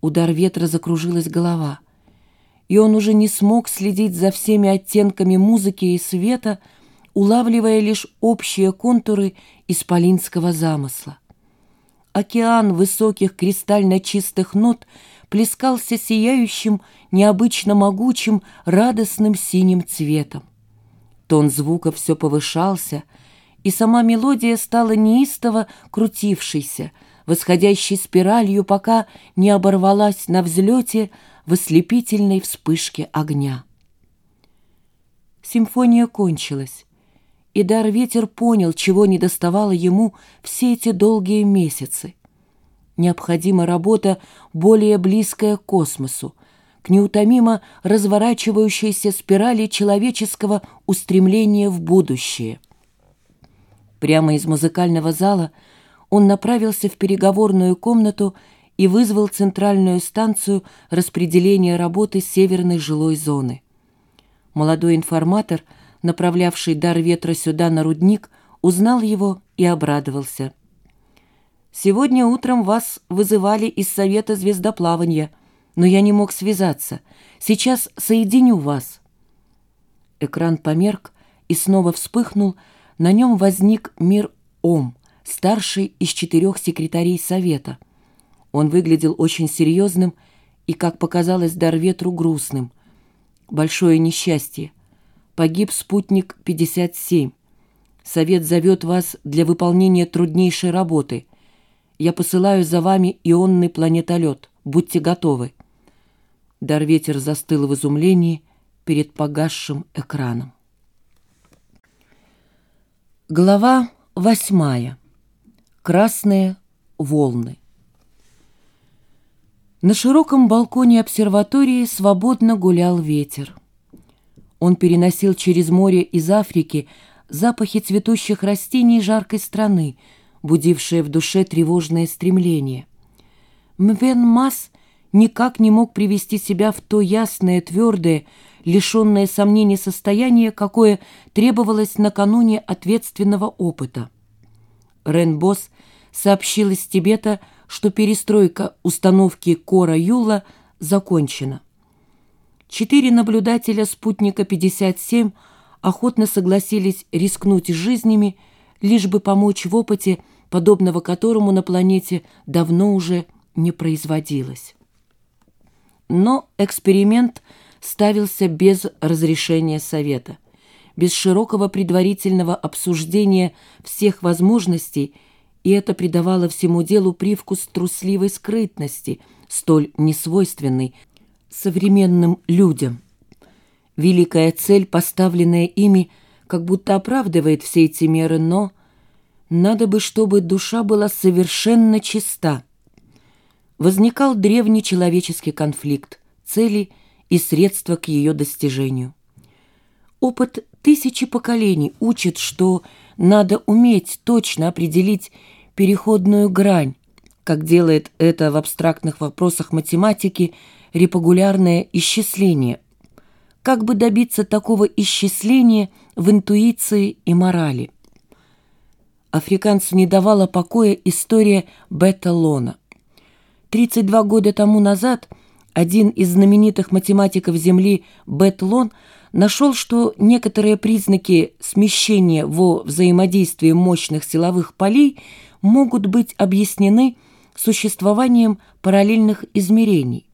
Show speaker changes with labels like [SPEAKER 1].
[SPEAKER 1] удар ветра закружилась голова, и он уже не смог следить за всеми оттенками музыки и света, улавливая лишь общие контуры исполинского замысла. Океан высоких кристально чистых нот плескался сияющим, необычно могучим, радостным синим цветом. Тон звука все повышался, и сама мелодия стала неистово крутившейся, восходящей спиралью, пока не оборвалась на взлете в ослепительной вспышке огня. Симфония кончилась, и дар-ветер понял, чего не доставало ему все эти долгие месяцы. Необходима работа, более близкая к космосу, к неутомимо разворачивающейся спирали человеческого устремления в будущее. Прямо из музыкального зала он направился в переговорную комнату и вызвал центральную станцию распределения работы северной жилой зоны. Молодой информатор – направлявший дар ветра сюда на рудник, узнал его и обрадовался. «Сегодня утром вас вызывали из Совета звездоплавания, но я не мог связаться. Сейчас соединю вас». Экран померк и снова вспыхнул, на нем возник мир Ом, старший из четырех секретарей Совета. Он выглядел очень серьезным и, как показалось дар ветру, грустным. Большое несчастье — Погиб спутник 57. Совет зовет вас для выполнения труднейшей работы. Я посылаю за вами ионный планетолет. Будьте готовы. Дарветер застыл в изумлении перед погасшим экраном. Глава восьмая. Красные волны. На широком балконе обсерватории свободно гулял ветер. Он переносил через море из Африки запахи цветущих растений жаркой страны, будившие в душе тревожное стремление. Мвен Мас никак не мог привести себя в то ясное, твердое, лишенное сомнений состояние, какое требовалось накануне ответственного опыта. Рен Босс сообщил из Тибета, что перестройка установки Кора Юла закончена. Четыре наблюдателя спутника 57 охотно согласились рискнуть жизнями, лишь бы помочь в опыте, подобного которому на планете давно уже не производилось. Но эксперимент ставился без разрешения Совета, без широкого предварительного обсуждения всех возможностей, и это придавало всему делу привкус трусливой скрытности, столь несвойственной современным людям. Великая цель, поставленная ими, как будто оправдывает все эти меры, но надо бы, чтобы душа была совершенно чиста. Возникал древний человеческий конфликт, цели и средства к ее достижению. Опыт тысячи поколений учит, что надо уметь точно определить переходную грань, как делает это в абстрактных вопросах математики – репогулярное исчисление. Как бы добиться такого исчисления в интуиции и морали? Африканцу не давала покоя история Бета Лона. 32 года тому назад один из знаменитых математиков Земли Бет Лон нашел, что некоторые признаки смещения во взаимодействии мощных силовых полей могут быть объяснены существованием параллельных измерений.